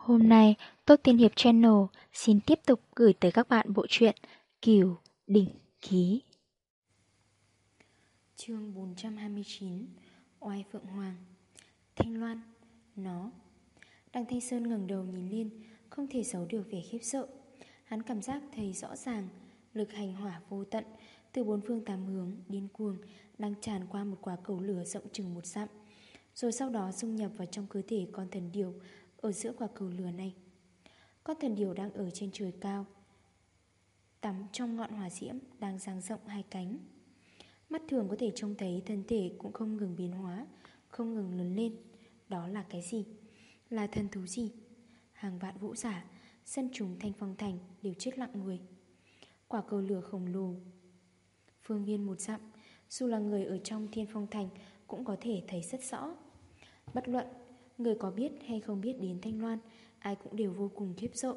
Hôm nay, Tốt Tiên Hiệp Channel xin tiếp tục gửi tới các bạn bộ truyện Kiều Đỉnh Ký. Chương 429 Oai Phượng Hoàng. Thanh Loan Nó. Đăng Thanh Sơn ngẩng đầu nhìn Liên Không thể giấu được vẻ khiếp sợ. Hắn cảm giác thấy rõ ràng Lực hành hỏa vô tận Từ bốn phương tám hướng, điên cuồng Đang tràn qua một quả cầu lửa rộng chừng một dặm. Rồi sau đó dung nhập vào trong cơ thể con thần điều ở giữa quả cầu lửa này. Con thần điều đang ở trên trời cao, Tắm trong ngọn hỏa diễm Đang dang rộng hai cánh. Mắt thường có thể trông thấy, thân thể cũng không ngừng biến hóa, Không ngừng lớn lên. Đó là cái gì? Là thần thú gì? Hàng vạn vũ giả, Sân chúng thanh phong thành đều chết lặng người. Quả cầu lửa khổng lồ. Phương viên một dặm, Dù là người ở trong thiên phong thành Cũng có thể thấy rất rõ. Bất luận Người có biết hay không biết đến Thanh Loan, Ai cũng đều vô cùng khiếp sợ.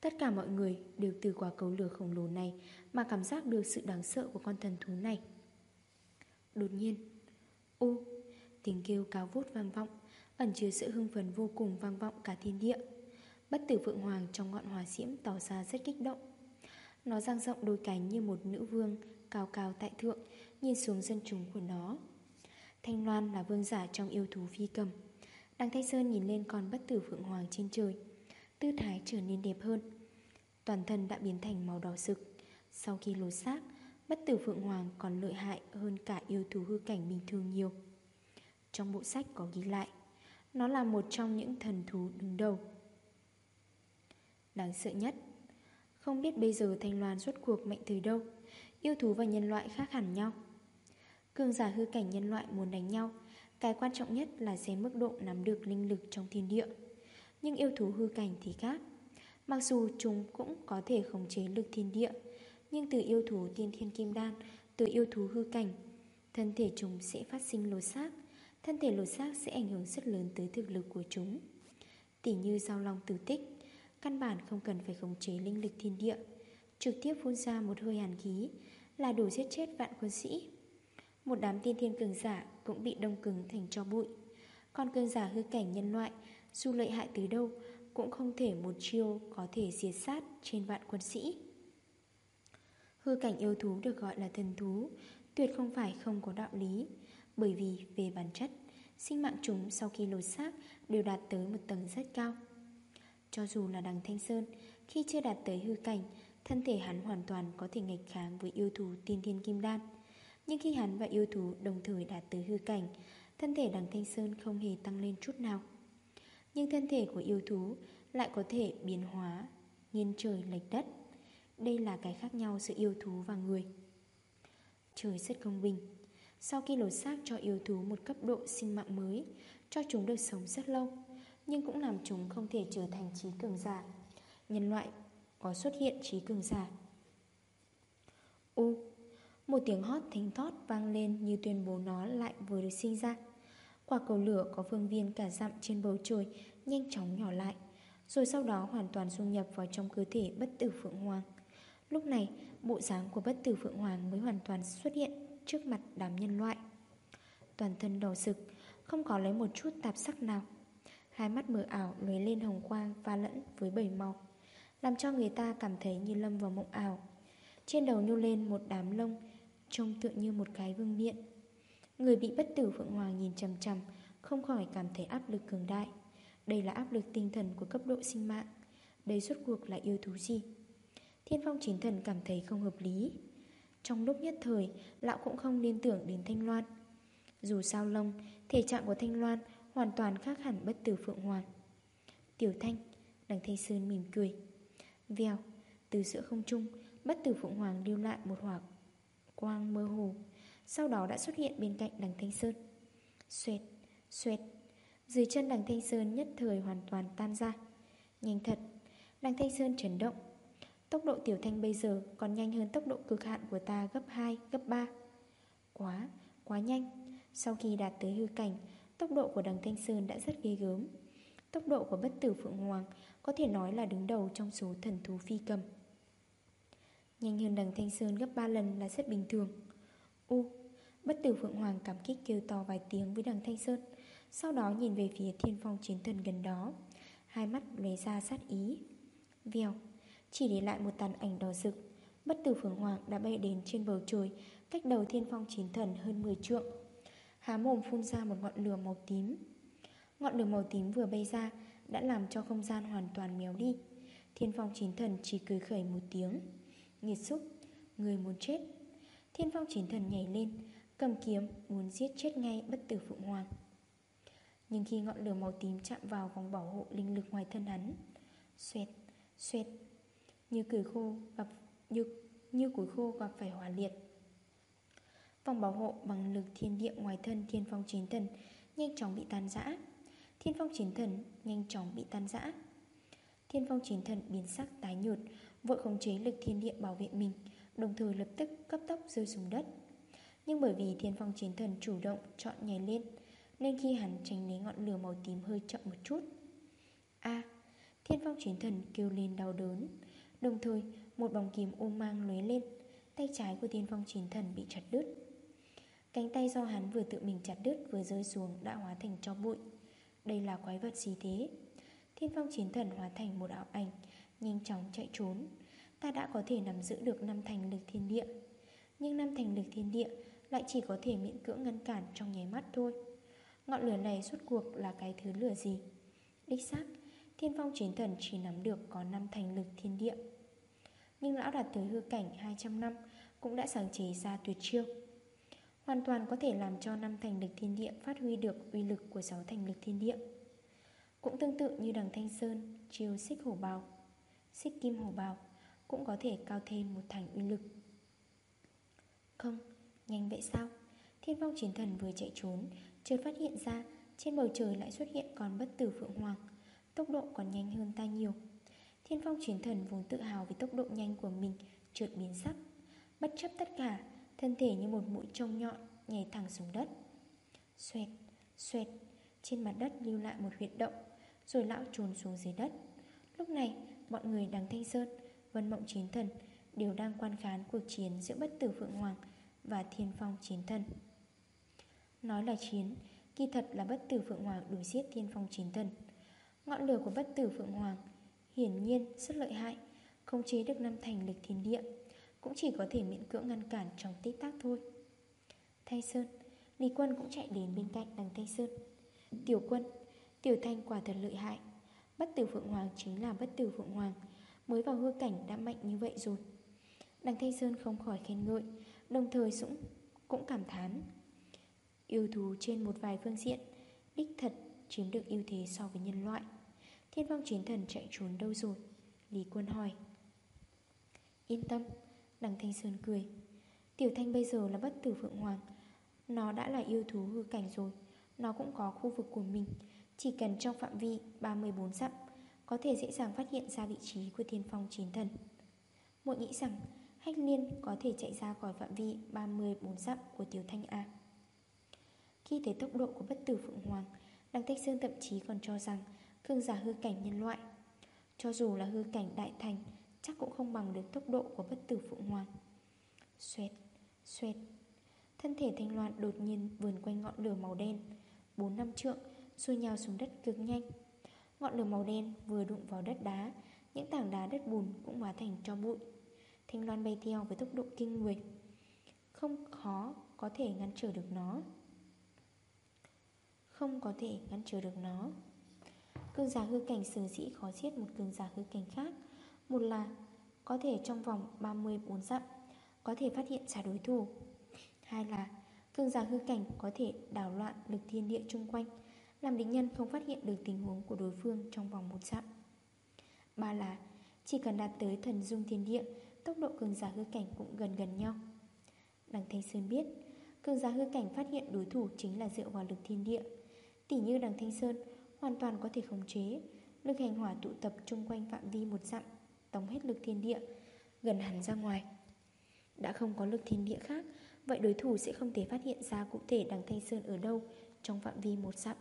Tất cả mọi người đều từ quả cầu lửa khổng lồ này Mà cảm giác được sự đáng sợ của con thần thú này. Đột nhiên, Ô, Tiếng kêu cao vút vang vọng, Ẩn chứa sự hưng phấn vô cùng vang vọng cả thiên địa. Bất tử Phượng Hoàng trong ngọn hòa diễm tỏ ra rất kích động. Nó dang rộng đôi cánh như một nữ vương Cao cao tại thượng, Nhìn xuống dân chúng của nó. Thanh Loan là vương giả trong yêu thú phi cầm. Đăng Thanh Sơn nhìn lên con bất tử Phượng Hoàng trên trời. Tư thái trở nên đẹp hơn. Toàn thân đã biến thành màu đỏ sực. Sau khi lột xác, Bất tử Phượng Hoàng còn lợi hại hơn cả yêu thú hư cảnh bình thường nhiều. Trong bộ sách có ghi lại, Nó là một trong những thần thú đứng đầu. Đáng sợ nhất, Không biết bây giờ Thanh Loan rốt cuộc mạnh từ đâu. Yêu thú và nhân loại khác hẳn nhau. Cường giả hư cảnh nhân loại muốn đánh nhau cái quan trọng nhất là xem mức độ nắm được linh lực trong thiên địa. Nhưng yêu thú hư cảnh thì khác. Mặc dù chúng cũng có thể khống chế lực thiên địa, Nhưng từ yêu thú tiên thiên kim đan, Từ yêu thú hư cảnh, Thân thể chúng sẽ phát sinh lột xác. Thân thể lột xác sẽ ảnh hưởng rất lớn tới thực lực của chúng. Tỉ như giao long tử tích, Căn bản không cần phải khống chế linh lực thiên địa. Trực tiếp phun ra một hơi hàn khí Là đủ giết chết vạn quân sĩ. Một đám tiên thiên cường giả Cũng bị đông cứng thành cho bụi. Còn cường giả hư cảnh nhân loại, Dù lợi hại tới đâu, Cũng không thể một chiêu có thể diệt sát Trên vạn quân sĩ. Hư cảnh yêu thú được gọi là thần thú, Tuyệt không phải không có đạo lý, Bởi vì về bản chất, Sinh mạng chúng sau khi lột xác Đều đạt tới một tầng rất cao. Cho dù là đằng Thanh Sơn, Khi chưa đạt tới hư cảnh, Thân thể hắn hoàn toàn có thể nghịch kháng Với yêu thú tiên thiên kim đan. Nhưng khi hắn và yêu thú đồng thời đạt tới hư cảnh, Thân thể đằng Thanh Sơn không hề tăng lên chút nào. Nhưng thân thể của yêu thú Lại có thể biến hóa Nghiên trời lệch đất. Đây là cái khác nhau giữa yêu thú và người. Trời rất công bình. Sau khi lột xác cho yêu thú một cấp độ sinh mạng mới, Cho chúng được sống rất lâu, Nhưng cũng làm chúng không thể trở thành trí cường giả. Nhân loại có xuất hiện trí cường giả. U một tiếng hót thính thót vang lên như tuyên bố nó lại vừa được sinh ra. Quả cầu lửa có phương viên cả dặm trên bầu trời Nhanh chóng nhỏ lại, Rồi sau đó hoàn toàn dung nhập vào trong cơ thể bất tử Phượng Hoàng. Lúc này, bộ dáng của bất tử Phượng Hoàng mới hoàn toàn xuất hiện trước mặt đám nhân loại. Toàn thân đỏ sực Không có lấy một chút tạp sắc nào. Hai mắt mờ ảo lóe lên hồng quang pha lẫn với bảy màu, Làm cho người ta cảm thấy như lâm vào mộng ảo. Trên đầu nhô lên một đám lông Trông tựa như một cái vương miện. Người bị bất tử Phượng Hoàng nhìn chầm chầm Không khỏi cảm thấy áp lực cường đại. Đây là áp lực tinh thần của cấp độ sinh mạng. Đây suốt cuộc là yêu thú gì? Thiên phong chiến thần cảm thấy không hợp lý. Trong lúc nhất thời, Lão cũng không liên tưởng đến Thanh Loan. Dù sao lông Thể trạng của Thanh Loan hoàn toàn khác hẳn bất tử Phượng Hoàng. Tiểu Thanh, Đằng Thanh Sơn mỉm cười. Vèo, Từ giữa không trung, Bất tử Phượng Hoàng lưu lại một hỏa quang mơ hồ. Sau đó đã xuất hiện bên cạnh đằng Thanh Sơn. Xoẹt Xoẹt. Dưới chân đằng Thanh Sơn nhất thời hoàn toàn tan ra. Nhanh thật Đằng Thanh Sơn chấn động. Tốc độ Tiểu Thanh bây giờ còn nhanh hơn tốc độ cực hạn của ta gấp 2, gấp 3 Quá, quá nhanh. Sau khi đạt tới hư cảnh Tốc độ của đằng Thanh Sơn đã rất ghê gớm. Tốc độ của bất tử Phượng Hoàng Có thể nói là đứng đầu trong số thần thú phi cầm. Nhanh hơn đằng Thanh Sơn gấp 3 lần là rất bình thường. U, Bất tử Phượng Hoàng cảm kích kêu to vài tiếng với đằng Thanh Sơn, Sau đó nhìn về phía thiên phong chiến thần gần đó. Hai mắt lấy ra sát ý. Vèo, Chỉ để lại một tàn ảnh đỏ rực. Bất tử phượng hoàng đã bay đến trên bầu trời, Cách đầu thiên phong chín thần hơn 10 trượng. Há mồm phun ra một ngọn lửa màu tím. Ngọn lửa màu tím vừa bay ra Đã làm cho không gian hoàn toàn méo đi. Thiên phong chín thần chỉ cười khẩy một tiếng. Nghiệt xúc Người muốn chết. Thiên phong chín thần nhảy lên Cầm kiếm muốn giết chết ngay bất tử phượng hoàng. Nhưng khi ngọn lửa màu tím chạm vào vòng bảo hộ linh lực ngoài thân hắn Xoẹt, xoẹt Như cười khô gặp như, như củi khô gặp phải hỏa liệt. Vòng bảo hộ bằng lực thiên địa ngoài thân thiên phong chiến thần Nhanh chóng bị tan rã. Thiên phong chiến thần nhanh chóng bị tan rã. Thiên phong chiến thần biến sắc tái nhợt Vội khống chế lực thiên địa bảo vệ mình, Đồng thời lập tức cấp tốc rơi xuống đất. Nhưng bởi vì thiên phong chiến thần chủ động chọn nhảy lên, Nên khi hắn tránh né ngọn lửa màu tím hơi chậm một chút, A, Thiên phong chiến thần kêu lên đau đớn. Đồng thời, một bóng kiếm ôm mang lóe lên, Tay trái của thiên phong chiến thần bị chặt đứt. Cánh tay do hắn vừa tự mình chặt đứt vừa rơi xuống đã hóa thành cho bụi. Đây là quái vật gì thế? Thiên phong chiến thần hóa thành một ảo ảnh Nhanh chóng chạy trốn. Ta đã có thể nắm giữ được năm thành lực thiên địa. Nhưng năm thành lực thiên địa Lại chỉ có thể miễn cưỡng ngăn cản trong nháy mắt thôi. Ngọn lửa này suốt cuộc là cái thứ lửa gì? Đích xác, Thiên phong chiến thần chỉ nắm được có năm thành lực thiên địa. Nhưng lão đạt tới hư cảnh 200 năm Cũng đã sáng chế ra tuyệt chiêu. Hoàn toàn có thể làm cho năm thành lực thiên địa Phát huy được uy lực của sáu thành lực thiên địa. Cũng tương tự như đằng Thanh Sơn, Chiêu xích hổ bào. Xích kim hổ bào Cũng có thể cao thêm một thành uy lực. Không, nhanh vậy sao? Thiên phong chiến thần vừa chạy trốn Chợt phát hiện ra Trên bầu trời lại xuất hiện còn bất tử phượng hoàng. Tốc độ còn nhanh hơn ta nhiều. Thiên phong chiến thần vốn tự hào về tốc độ nhanh của mình Chợt biến sắc. Bất chấp tất cả Thân thể như một mũi trông nhọn Nhảy thẳng xuống đất. Xoẹt, xoẹt Trên mặt đất lưu lại một huyệt động Rồi lão trồn xuống dưới đất. Lúc này bọn người đằng Thanh Sơn, Vân Mộng Chiến Thần, Đều đang quan khán cuộc chiến giữa bất tử Phượng Hoàng Và Thiên Phong Chiến Thần. Nói là chiến, Kỳ thật là bất tử Phượng Hoàng đuổi giết Thiên Phong Chiến Thần. Ngọn lửa của bất tử Phượng Hoàng Hiển nhiên rất lợi hại, Không chế được năm thành lực thiên địa, cũng chỉ có thể miễn cưỡng ngăn cản trong tích tác thôi. Thanh Sơn, Lý Quân cũng chạy đến bên cạnh đằng Thanh Sơn. Tiểu quân, Tiểu Thanh quả thật lợi hại. Bất tử Phượng Hoàng chính là bất tử Phượng Hoàng. Mới vào hư cảnh đã mạnh như vậy rồi. Đằng Thanh Sơn không khỏi khen ngợi Đồng thời cũng, cũng cảm thán. Yêu thú trên một vài phương diện Đích thật chiếm được ưu thế so với nhân loại. Thiên vong chiến thần chạy trốn đâu rồi? Lý Quân hỏi. Yên tâm Đằng Thanh Sơn cười. Tiểu Thanh bây giờ là bất tử Phượng Hoàng. Nó đã là yêu thú hư cảnh rồi. Nó cũng có khu vực của mình. Chỉ cần trong phạm vi 34 dặm Có thể dễ dàng phát hiện ra vị trí của thiên phong chiến thần. Muội nghĩ rằng Hách liên có thể chạy ra khỏi phạm vi 34 dặm của Tiểu Thanh A. Khi thấy tốc độ của bất tử Phượng Hoàng Đăng Tách Sơn thậm chí còn cho rằng Cương giả hư cảnh nhân loại. Cho dù là hư cảnh đại thành Chắc cũng không bằng được tốc độ của bất tử Phượng Hoàng. Xoẹt, xoẹt. Thân thể thanh loan đột nhiên vườn quanh ngọn lửa màu đen. 4 năm trượng xuôi nhào xuống đất cực nhanh. Ngọn lửa màu đen vừa đụng vào đất đá, Những tảng đá đất bùn cũng hóa thành cho bụi. Thanh loan bay theo với tốc độ kinh người. Không khó có thể ngăn trở được nó. Không có thể ngăn trở được nó. Cường giả hư cảnh sử dĩ khó giết một cường giả hư cảnh khác. Một là có thể trong vòng 34 dặm Có thể phát hiện ra đối thủ. Hai là cường giả hư cảnh có thể đảo loạn lực thiên địa chung quanh. Làm địch nhân không phát hiện được tình huống của đối phương trong vòng một dặm Ba là, Chỉ cần đạt tới thần dung thiên địa, Tốc độ cường giả hư cảnh cũng gần gần nhau. Đằng Thanh Sơn biết, Cường giả hư cảnh phát hiện đối thủ chính là dựa vào lực thiên địa. Tỉ như đằng Thanh Sơn, Hoàn toàn có thể khống chế, Lực hành hỏa tụ tập chung quanh phạm vi một dặm tống hết lực thiên địa, Gần hẳn ra ngoài. Đã không có lực thiên địa khác, Vậy đối thủ sẽ không thể phát hiện ra cụ thể đằng Thanh Sơn ở đâu Trong phạm vi một dặm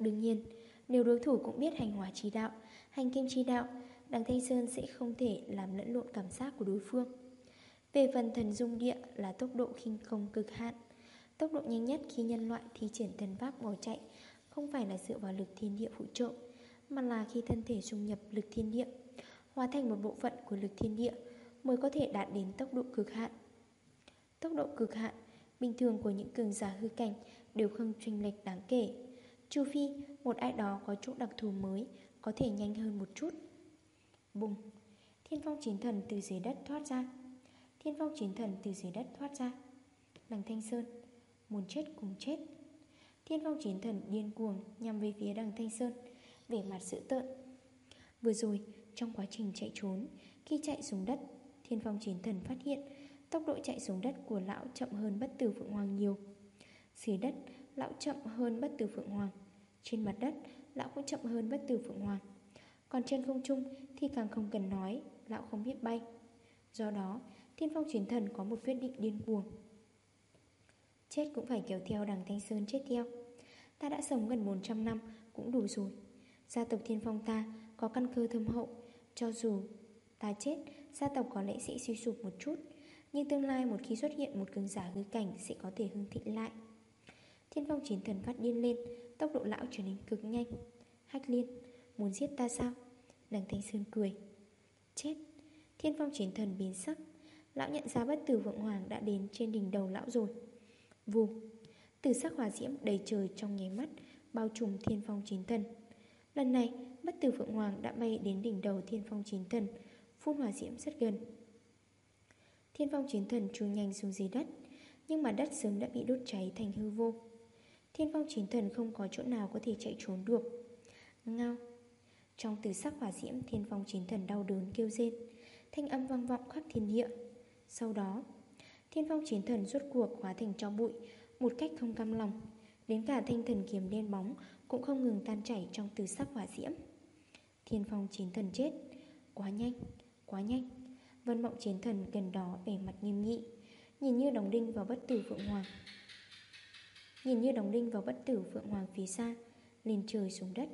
Đương nhiên, Nếu đối thủ cũng biết hành hỏa trí đạo, Hành kim trí đạo, Đằng Thanh Sơn sẽ không thể làm lẫn lộn cảm giác của đối phương. Về phần thần dung địa là tốc độ khinh không cực hạn. Tốc độ nhanh nhất khi nhân loại thi triển thần pháp bỏ chạy Không phải là dựa vào lực thiên địa phụ trợ, Mà là khi thân thể dung nhập lực thiên địa, Hóa thành một bộ phận của lực thiên địa Mới có thể đạt đến tốc độ cực hạn. Tốc độ cực hạn Bình thường của những cường giả hư cảnh Đều không chênh lệch đáng kể. Trừ phi, một ai đó có chỗ đặc thù mới, Có thể nhanh hơn một chút. Bùng! Thiên phong chiến thần từ dưới đất thoát ra. Thiên phong chiến thần từ dưới đất thoát ra. Đằng Thanh Sơn, Muốn chết cùng chết. Thiên phong chiến thần điên cuồng Nhằm về phía đằng Thanh Sơn, Vẻ mặt dữ tợn. Vừa rồi, trong quá trình chạy trốn, Khi chạy xuống đất, Thiên phong chiến thần phát hiện Tốc độ chạy xuống đất của lão chậm hơn bất tử Phượng Hoàng nhiều. Dưới đất Lão chậm hơn bất tử Phượng Hoàng. Trên mặt đất, Lão cũng chậm hơn bất tử Phượng Hoàng. Còn trên không trung thì càng không cần nói, Lão không biết bay. Do đó, Thiên phong chiến thần có một quyết định điên cuồng. Chết cũng phải kéo theo đằng Thanh Sơn chết theo. Ta đã sống gần 400 năm Cũng đủ rồi. Gia tộc Thiên Phong ta có căn cơ thâm hậu. Cho dù ta chết, Gia tộc có lẽ sẽ suy sụp một chút, Nhưng tương lai một khi xuất hiện một cường giả hư cảnh Sẽ có thể hưng thịnh lại. Thiên Phong chiến thần phát điên lên, Tốc độ lão trở nên cực nhanh. Hách liên, Muốn giết ta sao? Đằng Thanh Sơn cười. Chết! Thiên Phong chiến thần biến sắc. Lão nhận ra bất tử Vượng Hoàng đã đến trên đỉnh đầu lão rồi. Vù! Từ sắc hỏa diễm đầy trời trong nháy mắt Bao trùm thiên phong chiến thần. Lần này, bất tử vượng Hoàng đã bay đến đỉnh đầu thiên phong chiến thần, Phun hỏa diễm rất gần. Thiên phong chiến thần trùi nhanh xuống dưới đất, Nhưng mà đất sớm đã bị đốt cháy thành hư vô. Thiên phong chiến thần không có chỗ nào có thể chạy trốn được. Ngao. Trong từ sắc hỏa diễm thiên phong chiến thần đau đớn kêu rên. Thanh âm vang vọng khắp thiên địa. Sau đó Thiên phong chiến thần rốt cuộc hóa thành cho bụi Một cách không cam lòng. Đến cả thanh thần kiếm đen bóng Cũng không ngừng tan chảy trong từ sắc hỏa diễm. Thiên phong chiến thần chết. Quá nhanh, quá nhanh. Vân mộng chiến thần gần đó vẻ mặt nghiêm nghị Nhìn như đóng đinh vào bất tử Phượng Hoàng. Nhìn như đóng đinh vào bất tử Phượng Hoàng phía xa, Lên trời xuống đất,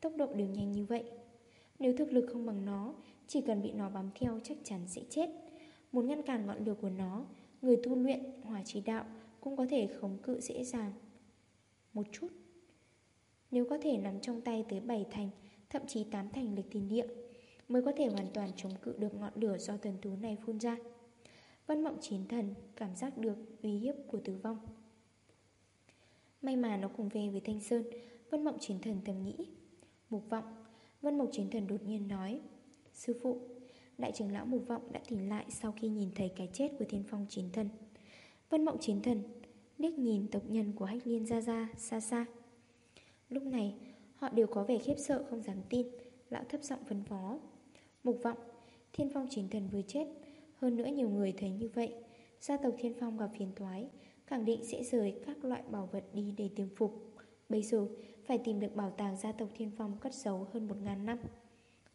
Tốc độ đều nhanh như vậy. Nếu thực lực không bằng nó, Chỉ cần bị nó bám theo chắc chắn sẽ chết. Muốn ngăn cản ngọn lửa của nó, Người tu luyện, hỏa trí đạo Cũng có thể khống cự dễ dàng. Một chút. Nếu có thể nắm trong tay tới 7 thành, Thậm chí 8 thành lực thiên địa, Mới có thể hoàn toàn chống cự được ngọn lửa Do thần thú này phun ra. Vân mộng chiến thần, cảm giác được uy hiếp của tử vong. May mà nó cùng về với Thanh Sơn. Vân mộng chiến thần thầm nghĩ. Mục vọng, Vân mộng chiến thần đột nhiên nói. Sư phụ, Đại trưởng lão mục vọng đã tỉnh lại Sau khi nhìn thấy cái chết của thiên phong chiến thần. Vân mộng chiến thần, liếc nhìn tộc nhân của hách liên ra ra xa xa. Lúc này, Họ đều có vẻ khiếp sợ không dám tin. Lão thấp giọng phân phó. Mục vọng, Thiên phong chiến thần vừa chết. Hơn nữa nhiều người thấy như vậy. Gia tộc thiên phong gặp phiền toái Khẳng định sẽ rời các loại bảo vật đi để tiêm phục. Bây giờ phải tìm được bảo tàng gia tộc thiên phong cất giấu hơn 1.000 năm.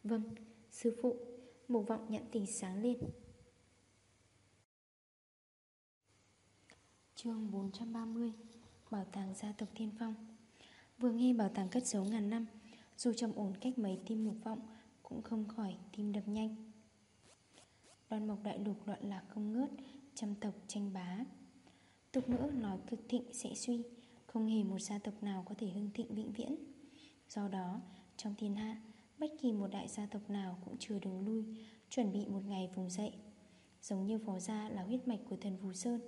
Vâng, sư phụ Mục vọng nhận tình sáng lên. Chương 430 Bảo tàng gia tộc thiên phong. Vừa nghe bảo tàng cất giấu ngàn năm Dù trầm ổn cách mấy tim mục vọng Cũng không khỏi tim đập nhanh. Đoan mộc đại lục loạn lạc không ngớt Trăm tộc tranh bá. Tục ngữ nói cực thịnh sẽ suy, Không hề một gia tộc nào có thể hưng thịnh vĩnh viễn. Do đó, trong thiên hạ, Bất kỳ một đại gia tộc nào cũng chưa đứng lui, Chuẩn bị một ngày vùng dậy. Giống như phó gia là huyết mạch của thần Phù Sơn,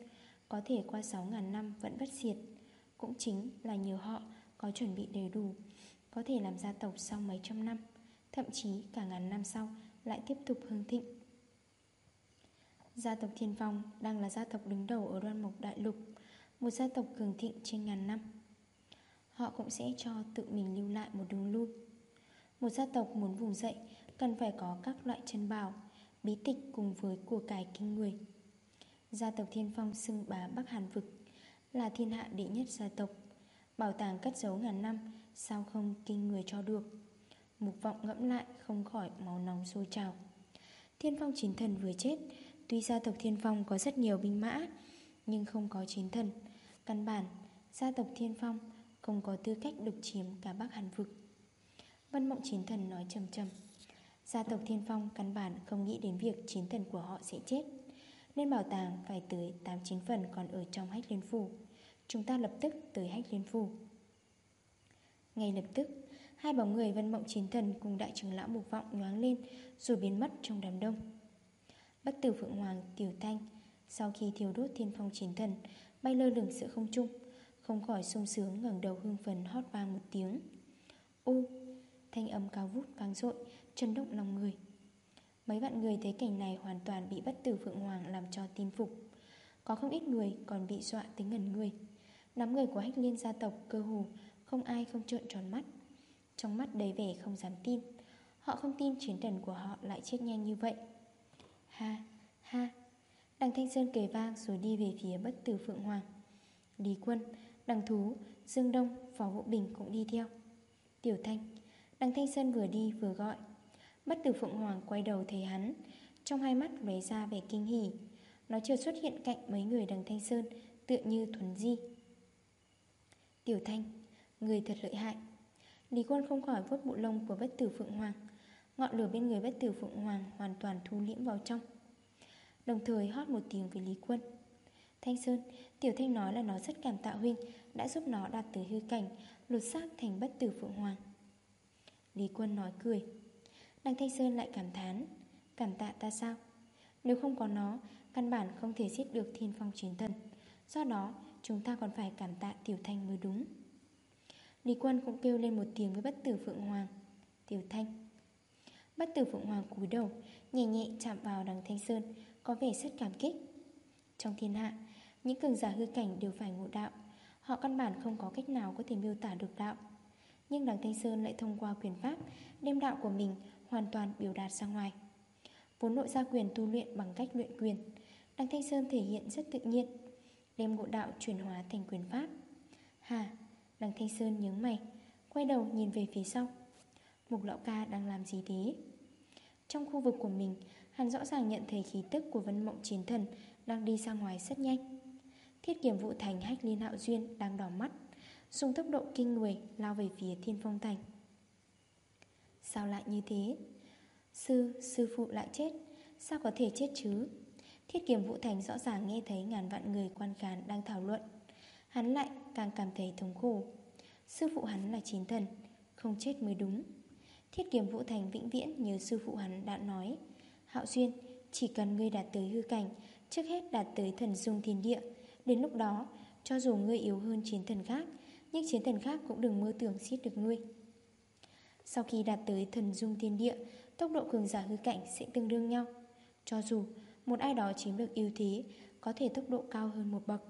Có thể qua 6.000 năm vẫn bất diệt. Cũng chính là nhờ họ có chuẩn bị đầy đủ, Có thể làm gia tộc sau mấy trăm năm, Thậm chí cả ngàn năm sau Lại tiếp tục hương thịnh. Gia tộc Thiên Phong đang là gia tộc đứng đầu ở đoan mộc đại lục, Một gia tộc cường thịnh trên ngàn năm. Họ cũng sẽ cho tự mình lưu lại một đường lui. Một gia tộc muốn vùng dậy, Cần phải có các loại chân bảo, Bí tịch cùng với của cải kinh người. Gia tộc Thiên Phong xưng bá Bắc Hàn Vực, Là thiên hạ đệ nhất gia tộc, Bảo tàng cất giấu ngàn năm, Sao không kinh người cho được. Mục vọng ngẫm lại không khỏi máu nóng sôi trào. Thiên phong chính thần vừa chết Tuy gia tộc thiên phong có rất nhiều binh mã, Nhưng không có chiến thần. Căn bản, Gia tộc thiên phong Không có tư cách độc chiếm cả Bắc Hàn Vực. Vân mộng chiến thần nói trầm trầm, Gia tộc thiên phong căn bản không nghĩ đến việc chiến thần của họ sẽ chết, Nên bảo tàng phải tới 8-9 phần còn ở trong hách liên phủ. Chúng ta lập tức tới hách liên phủ. Ngay lập tức, Hai bóng người vân mộng chiến thần cùng đại trưởng lão mục vọng nhoáng lên Rồi biến mất trong đám đông. Bất tử Phượng Hoàng, tiểu thanh. Sau khi thiêu đốt thiên phong chiến thần, Bay lơ lửng giữa không trung, Không khỏi sung sướng ngẩng đầu hương phấn hót vang một tiếng. Ô Thanh âm cao vút vang dội Chân động lòng người. Mấy bạn người thấy cảnh này hoàn toàn bị bất tử Phượng Hoàng làm cho tin phục. Có không ít người còn bị dọa tới ngẩn người. Nắm người của hách liên gia tộc cơ hồ Không ai không trợn tròn mắt. Trong mắt đầy vẻ không dám tin, Họ không tin chiến thần của họ lại chết nhanh như vậy. Ha, ha. Đằng Thanh Sơn kề vang rồi đi về phía bất tử Phượng Hoàng. Lý Quân, Đằng Thú, Dương Đông, Phó Vũ Bình cũng đi theo. Tiểu Thanh Đằng Thanh Sơn vừa đi vừa gọi. Bất tử Phượng Hoàng quay đầu thấy hắn Trong hai mắt lấy ra vẻ kinh hỉ. Nó chưa xuất hiện cạnh mấy người đằng Thanh Sơn Tựa như thuần di. Tiểu Thanh Người thật lợi hại. Lý quân không khỏi vuốt bộ lông của bất tử Phượng Hoàng. Ngọn lửa bên người bất tử Phượng Hoàng Hoàn toàn thu liễm vào trong. Đồng thời hót một tiếng với Lý quân. Thanh Sơn, Tiểu Thanh nói là nó rất cảm tạ huynh, Đã giúp nó đạt tới hư cảnh, Lột xác thành bất tử Phượng Hoàng. Lý quân nói cười. Đăng Thanh Sơn lại cảm thán, Cảm tạ ta sao? Nếu không có nó, Căn bản không thể giết được thiên phong chiến thần. Do đó, chúng ta còn phải cảm tạ Tiểu Thanh mới đúng. Lý Quân cũng kêu lên một tiếng với bất tử Phượng Hoàng. Tiểu Thanh Bất tử Phượng Hoàng cúi đầu, Nhẹ nhẹ chạm vào đằng Thanh Sơn, Có vẻ rất cảm kích. Trong thiên hạ, Những cường giả hư cảnh đều phải ngộ đạo, Họ căn bản không có cách nào có thể miêu tả được đạo. Nhưng đằng Thanh Sơn lại thông qua quyền pháp, Đem đạo của mình hoàn toàn biểu đạt ra ngoài. Vốn nội gia quyền tu luyện bằng cách luyện quyền, đằng Thanh Sơn thể hiện rất tự nhiên, Đem ngộ đạo chuyển hóa thành quyền pháp. Hà, đằng Thanh Sơn nhớ mày, Quay đầu nhìn về phía sau. Mục lão ca đang làm gì thế? Trong khu vực của mình. Hắn rõ ràng nhận thấy khí tức của vân mộng chiến thần Đang đi ra ngoài rất nhanh. Thiết kiểm vụ thành hách liên hạo duyên Đang đỏ mắt Dùng tốc độ kinh người lao về phía thiên phong thành. Sao lại như thế? Sư, sư phụ lại chết Sao có thể chết chứ? Thiết kiểm Vụ thành rõ ràng nghe thấy ngàn vạn người quan khán đang thảo luận. Hắn lại càng cảm thấy thống khổ. Sư phụ hắn là chín thần Không chết mới đúng. Thiết kiếm vũ thành vĩnh viễn như sư phụ hắn đã nói. Hạo duyên Chỉ cần ngươi đạt tới hư cảnh, Trước hết đạt tới thần dung thiên địa. Đến lúc đó, Cho dù ngươi yếu hơn chiến thần khác, Nhưng chiến thần khác cũng đừng mơ tưởng giết được ngươi. Sau khi đạt tới thần dung thiên địa, Tốc độ cường giả hư cảnh sẽ tương đương nhau. Cho dù một ai đó chiếm được ưu thế, Có thể tốc độ cao hơn một bậc.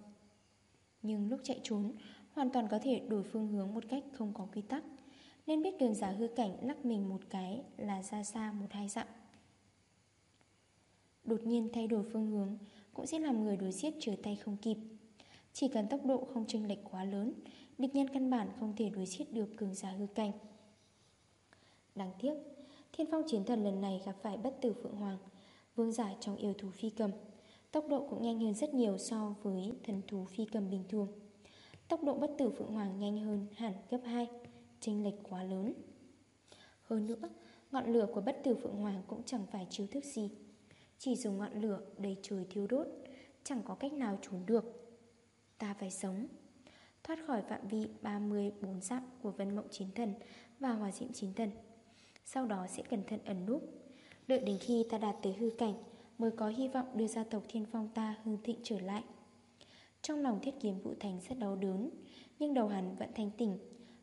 Nhưng lúc chạy trốn, Hoàn toàn có thể đổi phương hướng một cách không có quy tắc. Nên biết cường giả hư cảnh lắc mình một cái Là ra xa một hai dặm. Đột nhiên thay đổi phương hướng Cũng sẽ làm người đối giết trở tay không kịp. Chỉ cần tốc độ không chênh lệch quá lớn, Địch nhân căn bản không thể đối giết được cường giả hư cảnh. Đáng tiếc, Thiên phong chiến thần lần này gặp phải bất tử Phượng Hoàng, Vương giả trong yêu thú phi cầm. Tốc độ cũng nhanh hơn rất nhiều so với thần thú phi cầm bình thường. Tốc độ bất tử Phượng Hoàng nhanh hơn hẳn gấp 2 Chênh lệch quá lớn. Hơn nữa, Ngọn lửa của bất tử Phượng Hoàng cũng chẳng phải chiếu thức gì. Chỉ dùng ngọn lửa đầy trời thiêu đốt, Chẳng có cách nào trốn được. Ta phải sống. Thoát khỏi phạm vi 34 dặm của vân mộng chiến thần Và hòa diễm chiến thần. Sau đó sẽ cẩn thận ẩn núp. Đợi đến khi ta đạt tới hư cảnh Mới có hy vọng đưa gia tộc thiên phong ta hương thịnh trở lại. Trong lòng thiết kiếm vũ thành rất đau đớn, Nhưng đầu hắn vẫn thanh tỉnh.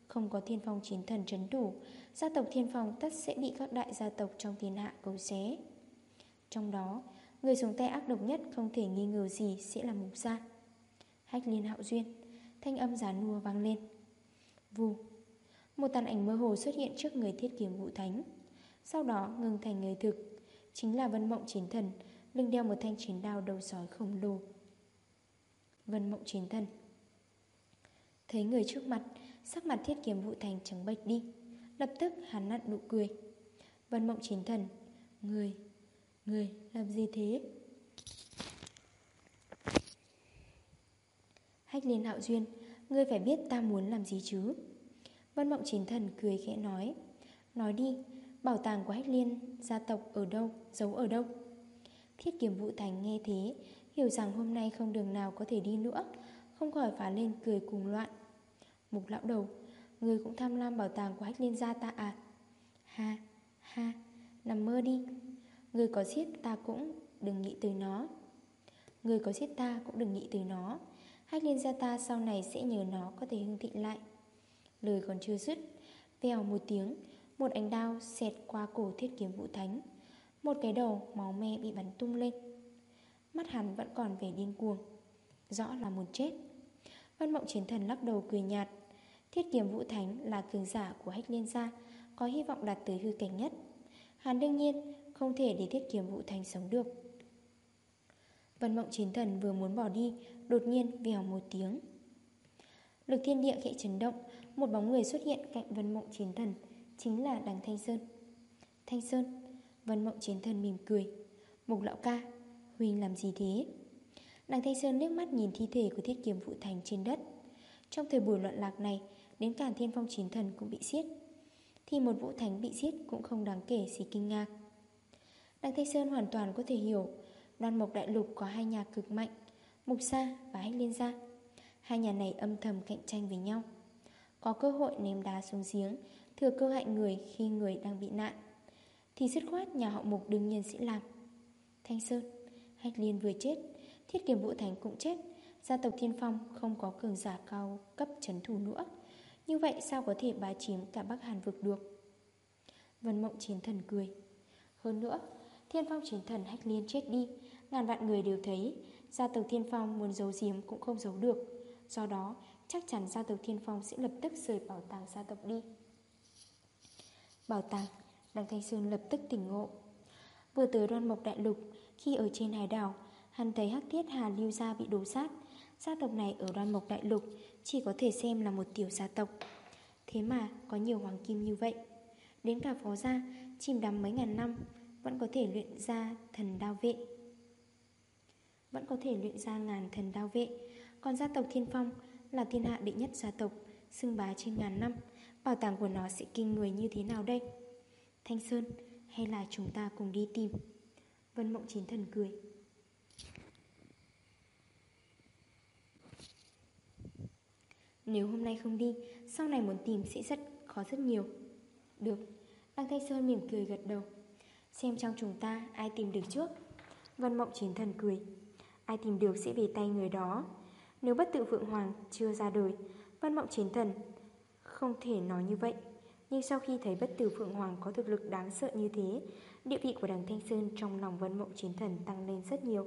Không có thiên phong chiến thần trấn đủ Gia tộc thiên phong tất sẽ bị các đại gia tộc trong thiên hạ cầu xé. Trong đó, Người xuống tay ác độc nhất không thể nghi ngờ gì sẽ là mục gia Hách liên hạo duyên, Thanh âm giá nua vang lên. Vù, một tàn ảnh mơ hồ xuất hiện trước người thiết kiếm vũ thánh. Sau đó, ngừng thành người thực, Chính là Vân Mộng Chiến Thần, Lưng đeo một thanh chiến đao đầu sói khổng lồ. Vân Mộng Chiến Thần, Thấy người trước mặt Sắc mặt thiết kiếm vũ thành trắng bệch đi. Lập tức hắn nặn nụ cười. Vân Mộng Chiến Thần Người, người làm gì thế? Hách liên hạo duyên Ngươi phải biết ta muốn làm gì chứ? Vân Mộng Chín Thần cười khẽ nói. Nói đi, bảo tàng của Hách Liên Gia tộc ở đâu, giấu ở đâu? Thiết kiếm vụ thành nghe thế Hiểu rằng hôm nay không đường nào có thể đi nữa Không khỏi phá lên cười cùng loạn. Mục lão đầu Người cũng tham lam bảo tàng của hách liên gia ta à? Ha, ha, nằm mơ đi. Người có giết ta cũng đừng nghĩ tới nó. Người có giết ta cũng đừng nghĩ tới nó. Hách liên gia ta sau này sẽ nhờ nó có thể hưng thịnh lại. Lời còn chưa dứt Vèo một tiếng Một ánh đao xẹt qua cổ thiết kiếm vũ thánh. Một cái đầu máu me bị bắn tung lên. Mắt hắn vẫn còn vẻ điên cuồng. Rõ là muốn chết. Vân mộng chiến thần lắc đầu cười nhạt. Thiết kiếm vũ thánh là cường giả của hách liên gia, Có hy vọng đạt tới hư cảnh nhất. Hắn đương nhiên, không thể để thiết kiếm vũ thánh sống được. Vân mộng chiến thần vừa muốn bỏ đi, Đột nhiên vèo một tiếng. Lực thiên địa khẽ chấn động, Một bóng người xuất hiện cạnh vân mộng chiến thần, Chính là đằng Thanh Sơn. Thanh Sơn Vân mộng chiến thần mỉm cười. Mục lão ca, Huynh làm gì thế? Đằng Thanh Sơn nước mắt nhìn thi thể của thiết kiếm vũ thành trên đất. Trong thời buổi loạn lạc này, Đến cả thiên phong chiến thần cũng bị giết. Thì một vũ thánh bị giết cũng không đáng kể gì kinh ngạc. Đằng Thanh Sơn hoàn toàn có thể hiểu đoàn Mộc Đại Lục có hai nhà cực mạnh, Mục Sa và Hách Liên Gia. Hai nhà này âm thầm cạnh tranh với nhau. Có cơ hội ném đá xuống giếng, Thừa cơ hại người khi người đang bị nạn. Thì dứt khoát nhà họ Mục đương nhiên sẽ làm. Thanh Sơn, Hách Liên vừa chết Thiết kiếm Vũ Thành cũng chết. Gia tộc Thiên Phong không có cường giả cao cấp chấn thủ nữa. Như vậy sao có thể bá chiếm cả Bắc Hàn vực được? Vân Mộng Chiến Thần cười. Hơn nữa, Thiên Phong Chiến Thần Hách Liên chết đi. Ngàn vạn người đều thấy Gia tộc Thiên Phong muốn giấu giếm cũng không giấu được. Do đó, chắc chắn gia tộc Thiên Phong sẽ lập tức rời bảo tàng gia tộc đi. Bảo tàng, Đằng Thanh Sơn lập tức tỉnh ngộ. Vừa tới đoan mộc đại lục, Khi ở trên hải đảo Hắn thấy Hắc Thiết Hà Lưu Gia bị đổ sát Gia tộc này ở đoan mộc đại lục Chỉ có thể xem là một tiểu gia tộc. Thế mà có nhiều hoàng kim như vậy. Đến cả phó gia, Chìm đắm mấy ngàn năm, Vẫn có thể luyện ra thần đao vệ. Vẫn có thể luyện ra ngàn thần đao vệ. Còn gia tộc Thiên Phong Là thiên hạ đệ nhất gia tộc, Xưng bá trên ngàn năm. Bảo tàng của nó sẽ kinh người như thế nào đây? Thanh Sơn, Hay là chúng ta cùng đi tìm? Vân Mộng Chín Thần cười. Nếu hôm nay không đi Sau này muốn tìm sẽ rất khó rất nhiều. Được Đăng Thanh Sơn mỉm cười gật đầu. Xem trong chúng ta ai tìm được trước. Vân Mộng Chiến Thần cười. Ai tìm được sẽ về tay người đó. Nếu bất tự Phượng Hoàng chưa ra đời Vân Mộng Chiến Thần Không thể nói như vậy. Nhưng sau khi thấy bất tử Phượng Hoàng có thực lực đáng sợ như thế Địa vị của đằng Thanh Sơn trong lòng Vân Mộng Chiến Thần tăng lên rất nhiều.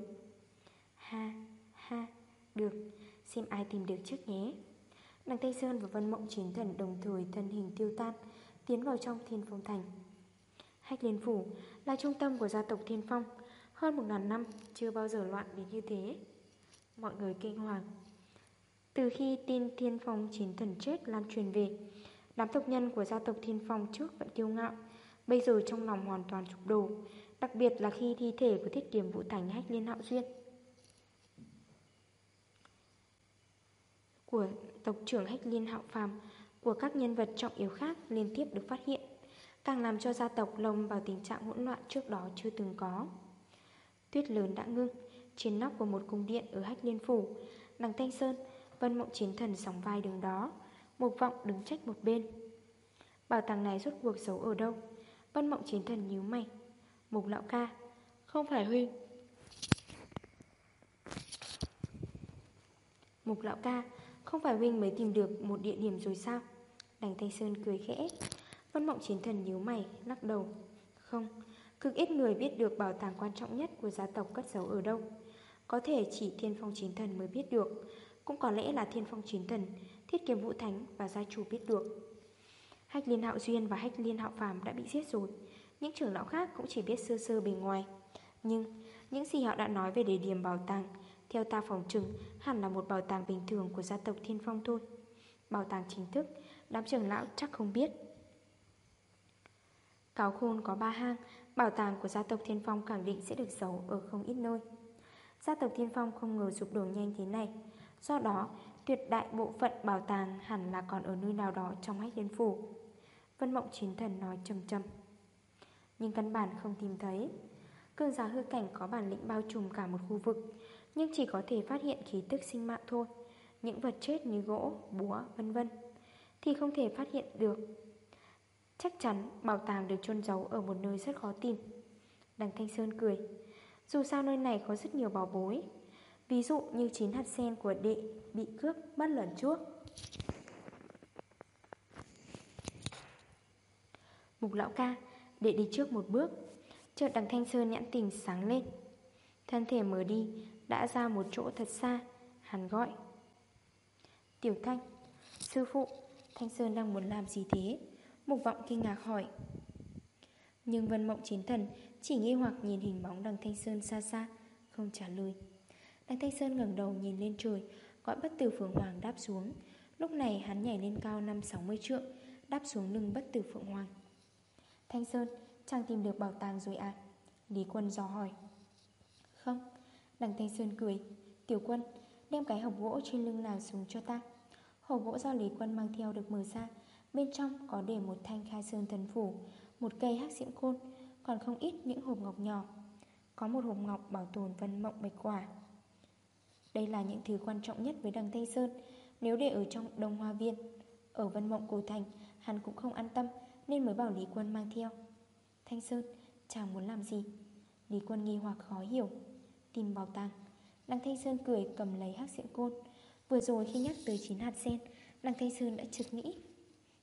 Ha, ha, được. Xem ai tìm được trước nhé. Đằng tây Sơn và Vân Mộng Chiến Thần đồng thời thân hình tiêu tan, Tiến vào trong thiên phong thành. Hách Liên Phủ là trung tâm của gia tộc Thiên Phong, Hơn một ngàn năm chưa bao giờ loạn đến như thế. Mọi người kinh hoàng. Từ khi tin Thiên Phong Chiến Thần chết lan truyền về, Đám tộc nhân của gia tộc Thiên Phong trước vẫn kiêu ngạo, Bây giờ trong lòng hoàn toàn trục đổ, Đặc biệt là khi thi thể của thiết kiếm vũ thành hách liên hạo duyên Của tộc trưởng hách liên hạo phàm, Của các nhân vật trọng yếu khác liên tiếp được phát hiện, Càng làm cho gia tộc lông vào tình trạng hỗn loạn trước đó chưa từng có. Tuyết lớn đã ngưng, Trên nóc của một cung điện ở hách liên phủ, Đằng Thanh Sơn, Vân mộng chiến thần sóng vai đường đó Một vọng đứng trách một bên. Bảo tàng này rốt cuộc giấu ở đâu? Vân mộng chiến thần nhíu mày. Mục lão ca, Không phải huynh Mục lão ca không phải huynh mới tìm được một địa điểm rồi sao? Đành Thanh Sơn cười khẽ. Vân mộng chiến thần nhíu mày, Lắc đầu. Không, Cực ít người biết được bảo tàng quan trọng nhất của gia tộc cất giấu ở đâu. Có thể chỉ thiên phong chiến thần mới biết được, Cũng có lẽ là thiên phong chiến thần, Thiết kiếm vũ thánh và gia chủ biết được. Hách liên hạo duyên và hách liên hạo phàm đã bị giết rồi. Những trưởng lão khác cũng chỉ biết sơ sơ bề ngoài. Nhưng, những gì họ đã nói về địa điểm bảo tàng theo ta phòng trừng hẳn là một bảo tàng bình thường của gia tộc Thiên Phong thôi. Bảo tàng chính thức, Đám trưởng lão chắc không biết. Cáo khôn có ba hang, Bảo tàng của gia tộc Thiên Phong khẳng định sẽ được giấu ở không ít nơi. Gia tộc Thiên Phong không ngờ sụp đổ nhanh thế này. Do đó, tuyệt đại bộ phận bảo tàng hẳn là còn ở nơi nào đó trong hách liên phủ. Vân Mộng Chiến Thần nói chầm chầm Nhưng căn bản không tìm thấy. Cương giá hư cảnh có bản lĩnh bao trùm cả một khu vực. Nhưng chỉ có thể phát hiện khí tức sinh mạng thôi. Những vật chết như gỗ, búa, vân vân Thì không thể phát hiện được. Chắc chắn bảo tàng được chôn giấu ở một nơi rất khó tìm. Đằng Thanh Sơn cười. Dù sao nơi này có rất nhiều bảo bối. Ví dụ như chín hạt sen của đệ bị cướp mất lần trước. Mục lão ca Đệ đi trước một bước. Chợt đằng Thanh Sơn nhãn tình sáng lên. Thân thể mở đi đã ra một chỗ thật xa, Hắn gọi. Tiểu Thanh, Sư phụ, Thanh Sơn đang muốn làm gì thế? Mục vọng kinh ngạc hỏi. Nhưng Vân Mộng Chiến Thần Chỉ nghi hoặc nhìn hình bóng đằng Thanh Sơn xa xa, Không trả lời. Đằng Thanh Sơn ngẩng đầu nhìn lên trời, Gọi bất tử Phượng Hoàng đáp xuống. Lúc này hắn nhảy lên cao 5-60 trượng, Đáp xuống lưng bất tử Phượng Hoàng. Thanh Sơn, Chàng tìm được bảo tàng rồi à Lý Quân dò hỏi. Không Đằng Thanh Sơn cười. Tiểu Quân Đem cái hộp gỗ trên lưng nào xuống cho ta. Hộp gỗ do Lý Quân mang theo được mở ra. Bên trong có để một thanh khai sơn thần phủ Một cây hắc diễm côn Còn không ít những hộp ngọc nhỏ. Có một hộp ngọc bảo tồn vân mộng bạch quả. Đây là những thứ quan trọng nhất với đằng Tây Sơn. Nếu để ở trong Đông Hoa Viên Ở vân mộng cổ thành Hắn cũng không an tâm Nên mới bảo Lý Quân mang theo. Thanh Sơn, chàng muốn làm gì? Lý Quân nghi hoặc khó hiểu. Tìm bảo tàng. Đăng Thanh Sơn cười cầm lấy hắc diễm côn. Vừa rồi khi nhắc tới 9 hạt sen Đăng Thanh Sơn đã trực nghĩ,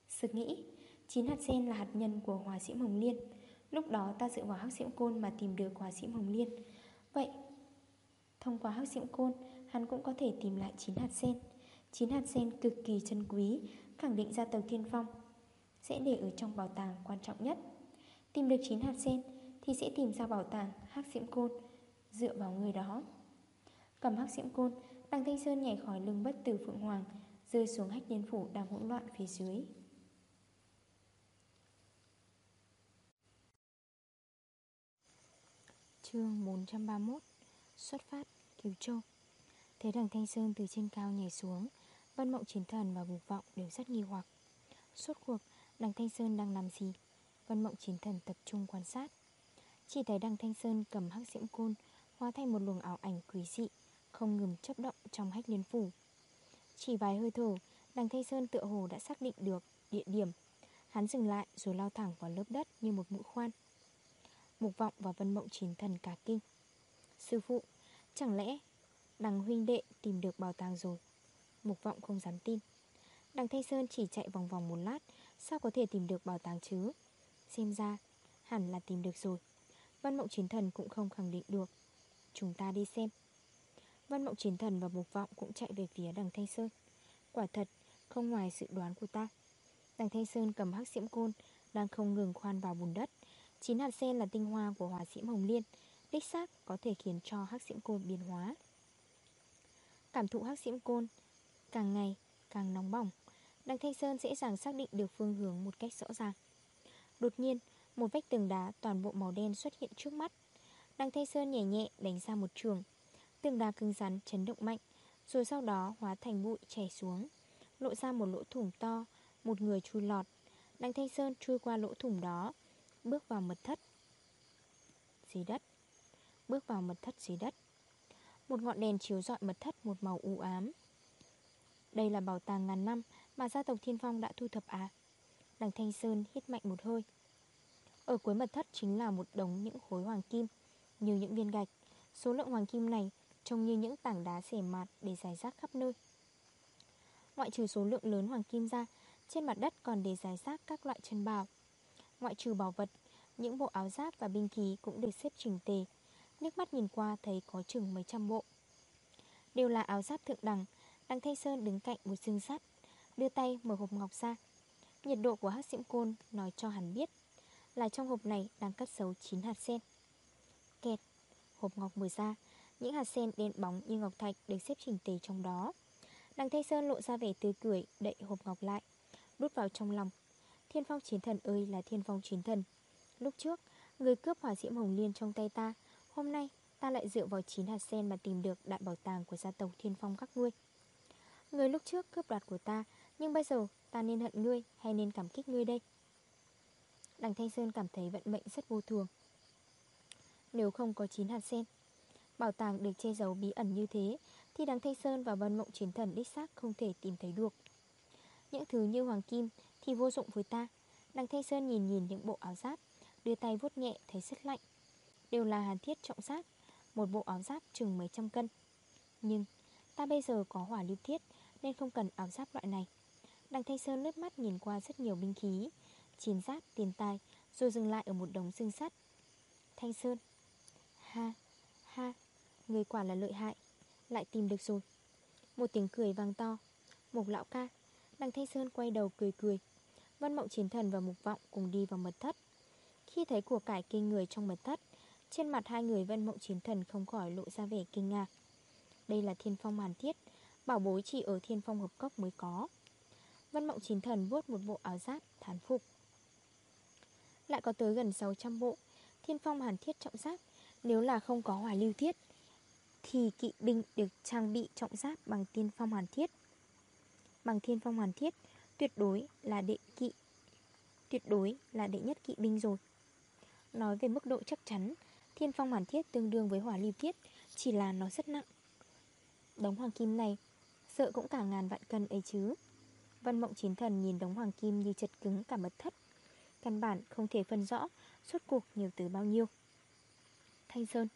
Sực nghĩ 9 hạt sen là hạt nhân của hòa diễm hồng liên. Lúc đó ta dựa vào hắc diễm côn mà tìm được hòa diễm hồng liên. Vậy, Thông qua hắc diễm côn, Hắn cũng có thể tìm lại 9 hạt sen. 9 hạt sen cực kỳ chân quý, Khẳng định ra tàu thiên phong, Sẽ để ở trong bảo tàng quan trọng nhất. Tìm được 9 hạt sen Thì sẽ tìm ra bảo tàng hắc diễm côn. Dựa vào người đó. Cầm hắc diễm côn Đằng Thanh Sơn nhảy khỏi lưng bất tử Phượng Hoàng, Rơi xuống hách nhân phủ đang hỗn loạn phía dưới. Chương 431 Xuất phát Cứu Châu. Thấy đằng Thanh Sơn từ trên cao nhảy xuống Vân Mộng Chiến Thần và Bục Vọng đều rất nghi hoặc. Suốt cuộc đằng Thanh Sơn đang làm gì? Vân Mộng Chiến Thần tập trung quan sát. Chỉ thấy đằng Thanh Sơn cầm hắc diễm côn Hóa thành một luồng ảo ảnh quý dị, Không ngừng chấp động trong hách liên phủ. Chỉ vài hơi thở, Đằng Thanh Sơn tựa hồ đã xác định được địa điểm. Hắn dừng lại rồi lao thẳng vào lớp đất như một mũi khoan. Mục vọng và vân mộng chín thần cả kinh. Sư phụ, Chẳng lẽ đằng huynh đệ tìm được bảo tàng rồi? Mục vọng không dám tin. Đằng Thanh Sơn chỉ chạy vòng vòng một lát, Sao có thể tìm được bảo tàng chứ? Xem ra, hẳn là tìm được rồi. Vân mộng chiến thần cũng không khẳng định được. Chúng ta đi xem. Vân mộng chiến thần và mục vọng cũng chạy về phía đằng Thanh Sơn. Quả thật, không ngoài sự đoán của ta. Đằng Thanh Sơn cầm hắc diễm côn, Đang không ngừng khoan vào bùn đất. Chín hạt sen là tinh hoa của hỏa diễm hồng liên. Đích xác có thể khiến cho hắc diễm côn biến hóa. Cảm thụ hắc diễm côn Càng ngày càng nóng bỏng, Đằng Thanh Sơn dễ dàng xác định được phương hướng một cách rõ ràng. Đột nhiên, Một vách tường đá toàn bộ màu đen xuất hiện trước mắt. Đằng Thanh Sơn nhẹ nhẹ đánh ra một trường. Tường đá cứng rắn, chấn động mạnh, Rồi sau đó hóa thành bụi chảy xuống, Lộ ra một lỗ thủng to, Một người chui lọt. Đằng Thanh Sơn chui qua lỗ thủng đó, Bước vào mật thất Dưới đất, Bước vào mật thất dưới đất. Một ngọn đèn chiếu dọi mật thất, một màu u ám. Đây là bảo tàng ngàn năm Mà gia tộc Thiên Phong đã thu thập à Đằng Thanh Sơn hít mạnh một hơi. Ở cuối mật thất chính là một đống những khối hoàng kim. Như những viên gạch, Số lượng hoàng kim này trông như những tảng đá xẻ mạt để giải rác khắp nơi. Ngoại trừ số lượng lớn hoàng kim ra, Trên mặt đất còn để giải rác các loại chân bào Ngoại trừ bảo vật, Những bộ áo giáp và binh khí cũng được xếp chỉnh tề, Nước mắt nhìn qua thấy có chừng mấy trăm bộ. Đều là áo giáp thượng đẳng Đăng Thanh Sơn đứng cạnh một xương sắt, Đưa tay mở hộp ngọc ra. Nhiệt độ của hắc diễm côn nói cho hắn biết Là trong hộp này đang cất giấu 9 hạt sen. Kẹt Hộp ngọc mở ra, Những hạt sen đen bóng như ngọc thạch được xếp chỉnh tề trong đó. Đằng Thanh Sơn lộ ra vẻ tươi cười, Đậy hộp ngọc lại, Đút vào trong lòng. Thiên phong chiến thần ơi là thiên phong chiến thần. Lúc trước, Người cướp hỏa diễm hồng liên trong tay ta, Hôm nay ta lại dựa vào 9 hạt sen Mà tìm được đại bảo tàng của gia tộc thiên phong các ngươi. Người lúc trước cướp đoạt của ta, Nhưng bây giờ ta nên hận ngươi Hay nên cảm kích ngươi đây? Đằng Thanh Sơn cảm thấy vận mệnh rất vô thường. Nếu không có 9 hạt sen. Bảo tàng được che giấu bí ẩn như thế Thì đằng Thanh Sơn và Vân Mộng Chiến Thần đích xác không thể tìm thấy được. Những thứ như hoàng kim thì vô dụng với ta. Đằng Thanh Sơn nhìn nhìn những bộ áo giáp Đưa tay vuốt nhẹ thấy rất lạnh. Đều là hàn thiết trọng giáp Một bộ áo giáp chừng mấy trăm cân. Nhưng ta bây giờ có hỏa lưu thiết Nên không cần áo giáp loại này. Đằng Thanh Sơn lướt mắt nhìn qua rất nhiều binh khí Chiến giáp, tiền tài Rồi dừng lại ở một đống xương sắt. Thanh Sơn Ha, ha Người quả là lợi hại. Lại tìm được rồi. Một tiếng cười vang to. Mục lão ca Đằng Thanh Sơn quay đầu cười cười. Vân Mộng Chiến Thần và Mục Vọng cùng đi vào mật thất. Khi thấy của cải kinh người trong mật thất Trên mặt hai người Vân Mộng Chiến Thần không khỏi lộ ra vẻ kinh ngạc. Đây là thiên phong hàn thiết Bảo bối chỉ ở thiên phong hợp cốc mới có. Vân Mộng Chiến Thần vuốt một bộ áo giáp thán phục. Lại có tới gần 600 bộ Thiên phong hàn thiết trọng giáp. Nếu là không có hỏa lưu thiết, Thì kỵ binh được trang bị trọng giáp bằng tiên phong hoàn thiết. Bằng thiên phong hoàn thiết, Tuyệt đối là đệ kỵ, Tuyệt đối là đệ nhất kỵ binh rồi. Nói về mức độ chắc chắn Thiên phong hoàn thiết tương đương với hỏa lưu thiết Chỉ là nó rất nặng. Đống hoàng kim này, Sợ cũng cả ngàn vạn cân ấy chứ. Vân mộng chiến thần nhìn đống hoàng kim như chật cứng cả mật thất. Căn bản không thể phân rõ Suốt cuộc nhiều từ bao nhiêu. Thanh Sơn.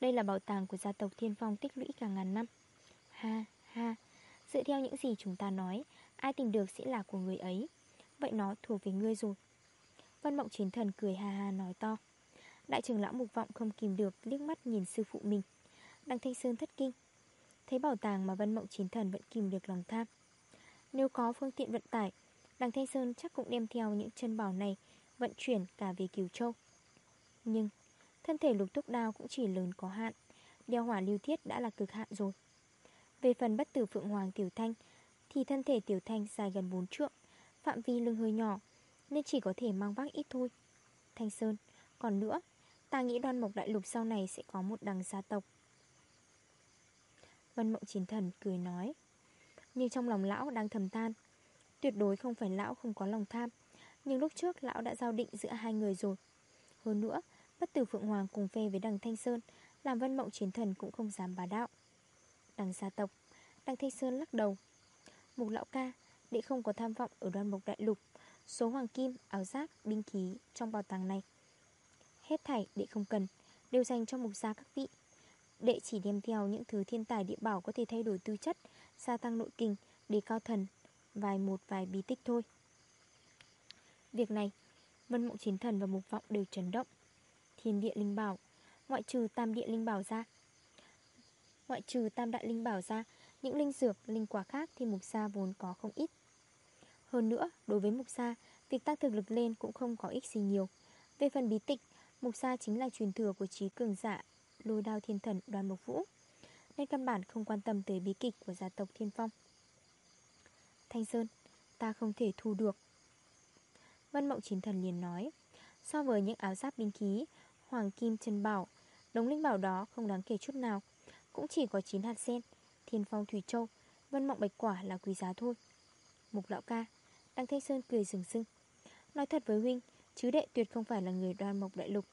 Đây là bảo tàng của gia tộc Thiên Phong tích lũy cả ngàn năm. Ha ha. Dựa theo những gì chúng ta nói, Ai tìm được sẽ là của người ấy. Vậy nó thuộc về ngươi rồi. Vân Mộng Chiến Thần cười ha ha nói to. Đại trưởng lão mục vọng không kìm được liếc mắt nhìn sư phụ mình. Đăng Thanh Sơn thất kinh. Thấy bảo tàng mà Vân Mộng Chiến Thần vẫn kìm được lòng tham. Nếu có phương tiện vận tải Đăng Thanh Sơn chắc cũng đem theo những chân bảo này Vận chuyển cả về Kiều Châu. Nhưng Thân thể lục túc đao cũng chỉ lớn có hạn. Đeo hỏa lưu thiết đã là cực hạn rồi. Về phần bất tử Phượng Hoàng Tiểu Thanh, Thì thân thể Tiểu Thanh dài gần 4 trượng, Phạm vi lưng hơi nhỏ, Nên chỉ có thể mang vác ít thôi. Thanh Sơn, Còn nữa, Ta nghĩ đoan mộc đại lục sau này sẽ có một đằng gia tộc. Vân Mộng Chiến Thần cười nói, Nhưng trong lòng lão đang thầm than, Tuyệt đối không phải lão không có lòng tham, Nhưng lúc trước lão đã giao định giữa hai người rồi. Hơn nữa Bất tử Phượng Hoàng cùng về với đằng Thanh Sơn Làm Vân Mộng Chiến Thần cũng không dám bá đạo. Đằng gia tộc Đằng Thanh Sơn lắc đầu. Mục lão ca Đệ không có tham vọng ở đoàn mộc đại lục Số hoàng kim, áo giáp, binh khí Trong bảo tàng này. Hết thảy đệ không cần Đều dành cho mục gia các vị. Đệ chỉ đem theo những thứ thiên tài địa bảo Có thể thay đổi tư chất Gia tăng nội kinh, đề cao thần Vài một vài bí tích thôi. Việc này Vân Mộng Chiến Thần và Mục Vọng đều chấn động. Thiên địa linh bảo. Ngoại trừ tam địa linh bảo ra. Ngoại trừ tam đại linh bảo ra Những linh dược, linh quả khác Thì mục gia vốn có không ít. Hơn nữa, đối với mục gia Việc tăng thực lực lên cũng không có ích gì nhiều. Về phần bí tịch Mục gia chính là truyền thừa của trí cường giả Lôi đao thiên thần đoàn mục vũ Nên căn bản không quan tâm tới bí kịch của gia tộc thiên phong. Thanh Sơn Ta không thể thu được. Vân Mộng Chính Thần liền nói So với những áo giáp binh khí Hoàng Kim Trần Bảo, Đống linh bảo đó không đáng kể chút nào, Cũng chỉ có 9 hạt sen, Thiên Phong Thủy Châu, Vân Mộng Bạch Quả là quý giá thôi. Mục lão ca, Đăng Thanh Sơn cười rừng rưng Nói thật với huynh, Chứ đệ tuyệt không phải là người đoan mộc đại lục.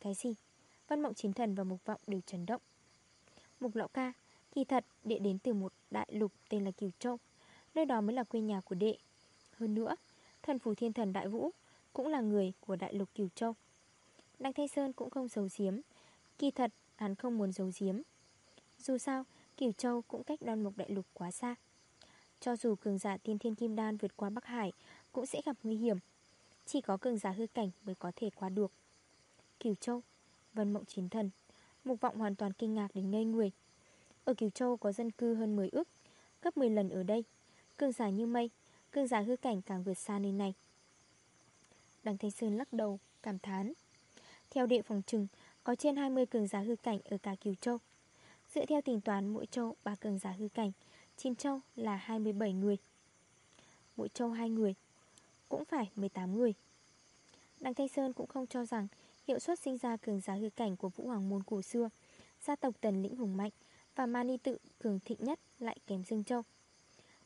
Cái gì? Vân Mộng Chiến Thần và Mục Vọng đều chấn động. Mục lão ca, Kỳ thật đệ đến từ một đại lục tên là Kiều Châu, Nơi đó mới là quê nhà của đệ. Hơn nữa, Thần Phù Thiên Thần Đại Vũ Cũng là người của đại lục Kiều Châu. Đăng Thanh Sơn cũng không giấu giếm. Kỳ thật, hắn không muốn giấu giếm. Dù sao, Kiều Châu cũng cách đoan mục đại lục quá xa. Cho dù cường giả tiên thiên kim đan vượt qua Bắc Hải, Cũng sẽ gặp nguy hiểm. Chỉ có cường giả hư cảnh mới có thể qua được. Kiều Châu, Vân Mộng Chiến Thần, Mục vọng hoàn toàn kinh ngạc đến ngây người. Ở Kiều Châu có dân cư hơn 10 ước, Gấp 10 lần ở đây. Cường giả như mây, Cường giả hư cảnh càng vượt xa nơi này. Đằng Thanh Sơn lắc đầu, Cảm thán. Theo địa phòng trừng, Có trên 20 cường giả hư cảnh ở cả Kiều Châu. Dựa theo tính toán, mỗi châu 3 cường giả hư cảnh chim châu là 27 người. Mỗi châu 2 người, Cũng phải 18 người. Đằng Thanh Sơn cũng không cho rằng Hiệu suất sinh ra cường giá hư cảnh của Vũ Hoàng Môn cổ xưa, Gia tộc Tần Lĩnh hùng mạnh Và Mani tự cường thịnh nhất lại kém Dương Châu.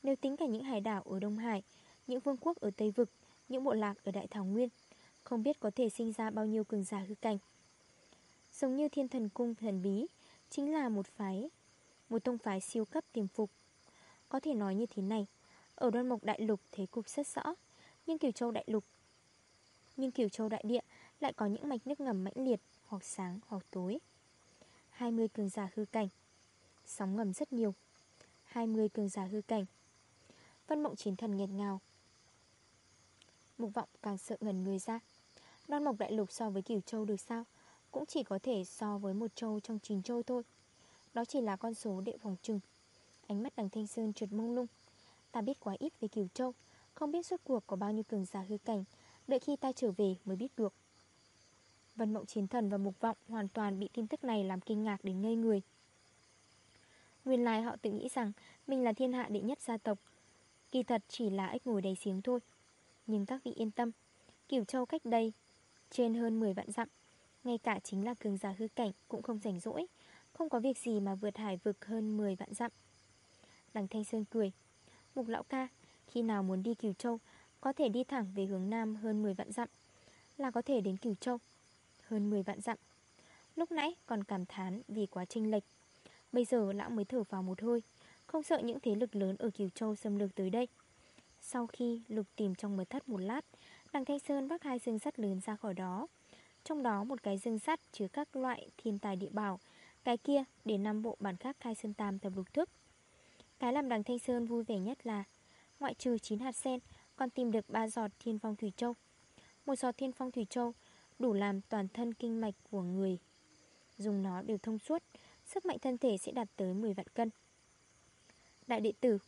Nếu tính cả những hải đảo ở Đông Hải, Những vương quốc ở Tây Vực, Những bộ lạc ở Đại Thảo Nguyên không biết có thể sinh ra bao nhiêu cường giả hư cảnh. Giống như thiên thần cung thần bí, Chính là một phái, Một tông phái siêu cấp tiềm phục. Có thể nói như thế này, Ở đoan mộc đại lục thế cục rất rõ, Nhưng Kiều Châu đại lục, Nhưng Kiều Châu đại địa lại có những mạch nước ngầm mãnh liệt, Hoặc sáng, hoặc tối. 20 cường giả hư cảnh, Sóng ngầm rất nhiều. 20 cường giả hư cảnh, Vân mộng chiến thần nghẹt ngào. Mục vọng càng sợ ngần người ra. Đoan mộc đại lục so với Kiều Châu được sao? Cũng chỉ có thể so với một châu trong chín châu thôi. Đó chỉ là con số đệ phòng trừng. Ánh mắt đằng Thanh Sơn trượt mông lung. Ta biết quá ít về Kiều Châu, Không biết suốt cuộc có bao nhiêu cường giả hư cảnh. Đợi khi ta trở về mới biết được. Vân Mộng Chiến Thần và Mục Vọng Hoàn toàn bị tin tức này làm kinh ngạc đến ngây người. Nguyên lai họ tự nghĩ rằng Mình là thiên hạ đệ nhất gia tộc. Kỳ thật chỉ là ếch ngồi đầy xiếng thôi. Nhưng các vị yên tâm Kiều Châu cách đây trên hơn 10 vạn dặm. Ngay cả chính là cường giả hư cảnh cũng không rảnh rỗi. Không có việc gì mà vượt hải vực hơn 10 vạn dặm. Đằng Thanh Sơn cười. Mục lão ca, Khi nào muốn đi Kiều Châu, Có thể đi thẳng về hướng Nam hơn 10 vạn dặm. Là có thể đến Kiều Châu, Hơn 10 vạn dặm. Lúc nãy còn cảm thán vì quá chênh lệch. Bây giờ lão mới thở vào một hơi, Không sợ những thế lực lớn ở Kiều Châu xâm lược tới đây. Sau khi lục tìm trong mật thất một lát Đằng Thanh Sơn vác hai dương sắt lớn ra khỏi đó. Trong đó một cái dương sắt chứa các loại thiên tài địa bảo, Cái kia để năm bộ bản khác khai sơn tam tập lục thức. Cái làm đằng Thanh Sơn vui vẻ nhất là, Ngoại trừ 9 hạt sen, Còn tìm được 3 giọt thiên phong thủy châu. Một giọt thiên phong thủy châu Đủ làm toàn thân kinh mạch của người. Dùng nó đều thông suốt, Sức mạnh thân thể sẽ đạt tới 10 vạn cân. Đại đệ tử,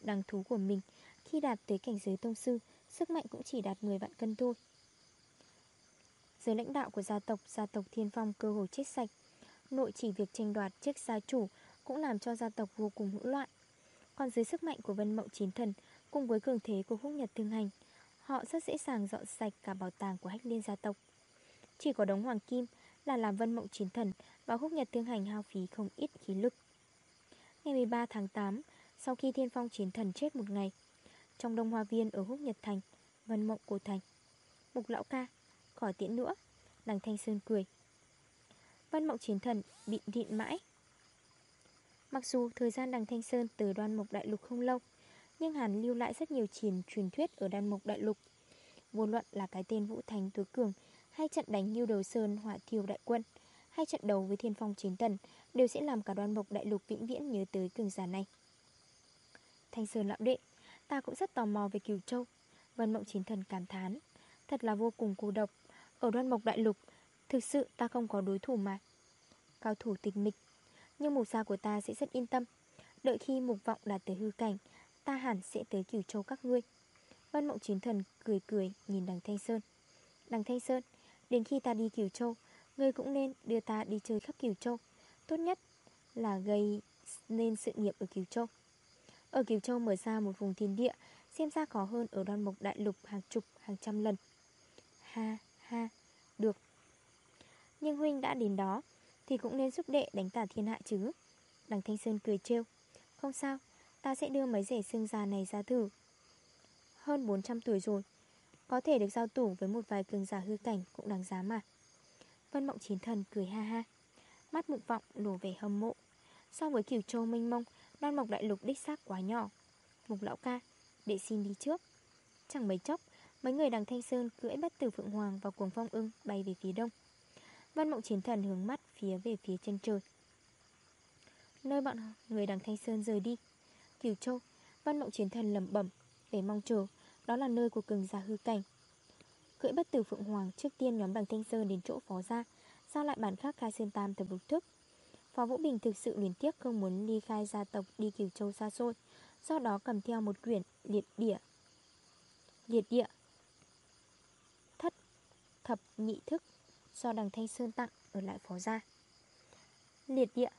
Đằng thú của mình, Khi đạt tới cảnh giới tông sư Sức mạnh cũng chỉ đạt 10 vạn cân thôi. Giới lãnh đạo của gia tộc Gia tộc Thiên Phong cơ hồ chết sạch. Nội chỉ việc tranh đoạt chiếc gia chủ Cũng làm cho gia tộc vô cùng hỗn loạn. Còn dưới sức mạnh của Vân Mộng Chiến Thần, Cùng với cường thế của Húc Nhật Thương Hành, Họ rất dễ dàng dọn sạch cả bảo tàng của hách liên gia tộc. Chỉ có đống hoàng kim là làm Vân Mộng Chiến Thần Và Húc Nhật Thương Hành hao phí không ít khí lực. Ngày 13 tháng 8 Sau khi Thiên Phong Chiến Thần chết một ngày trong Đông Hoa Viên ở Húc Nhật Thành, Vân Mộng Cổ Thành. Mục lão ca, Khỏi tiễn nữa, Đằng Thanh Sơn cười. Vân Mộng Chiến Thần bị điện mãi. Mặc dù thời gian đằng Thanh Sơn từ đoan mộc đại lục không lâu, Nhưng hắn lưu lại rất nhiều truyền truyền thuyết ở đoan mộc đại lục. Vô luận là cái tên Vũ Thành Tứ Cường, Hay trận đánh như đầu sơn hỏa thiêu đại quân, Hay trận đấu với thiên phong chiến tần Đều sẽ làm cả đoan mộc đại lục vĩnh viễn nhớ tới cường giả này. Thanh Sơn lão đệ Ta cũng rất tò mò về Kiều Châu. Vân Mộng Chính Thần cảm thán, Thật là vô cùng cô độc. Ở đoan mộc đại lục, Thực sự ta không có đối thủ mà. Cao thủ tịch mịch, nhưng mục gia của ta sẽ rất yên tâm. Đợi khi mục vọng đạt tới hư cảnh, Ta hẳn sẽ tới cửu châu các ngươi. Vân mộng chiến thần cười cười, nhìn đằng Thanh Sơn. Đằng Thanh Sơn, Đến khi ta đi cửu châu, Ngươi cũng nên đưa ta đi chơi khắp cửu châu. Tốt nhất là gây nên sự nghiệp ở cửu châu. Ở kiều châu mở ra một vùng thiên địa Xem ra khó hơn ở đoan mộc đại lục hàng chục hàng trăm lần. Ha ha Được. Nhưng Huynh đã đến đó thì cũng nên giúp đệ đánh tả thiên hạ chứ. Đằng Thanh Sơn cười trêu. Không sao, ta sẽ đưa mấy rẻ xương già này ra thử. Hơn 400 tuổi rồi Có thể được giao tủ với một vài cường giả hư cảnh cũng đáng giá mà. Vân Mộng Chiến Thần cười ha ha. Mắt mục vọng nổ vẻ hâm mộ. So với kiểu châu mênh mông Đoan mộc đại lục đích xác quá nhỏ. Mục lão ca, đệ xin đi trước. Chẳng mấy chốc Mấy người đằng Thanh Sơn cưỡi bắt tử Phượng Hoàng Và cuồng phong ưng bay về phía đông. Văn mộng chiến thần hướng mắt phía về phía chân trời. Nơi bọn người đằng Thanh Sơn rời đi. Kiều Châu Văn mộng chiến thần lầm bẩm Để mong chờ Đó là nơi của cường giả hư cảnh. Cưỡi bất tử Phượng Hoàng Trước tiên nhóm đằng Thanh Sơn đến chỗ phó ra Giao lại bản khác khai sơn tam thập lục thức Phó Vũ Bình thực sự luyến tiếc Không muốn ly khai gia tộc đi Kiều Châu xa xôi, Do đó cầm theo một quyển liệt địa. Liệt địa. Thất thập nhị thức, do đằng Thanh Sơn tặng, ở lại phó gia. Liệt địa.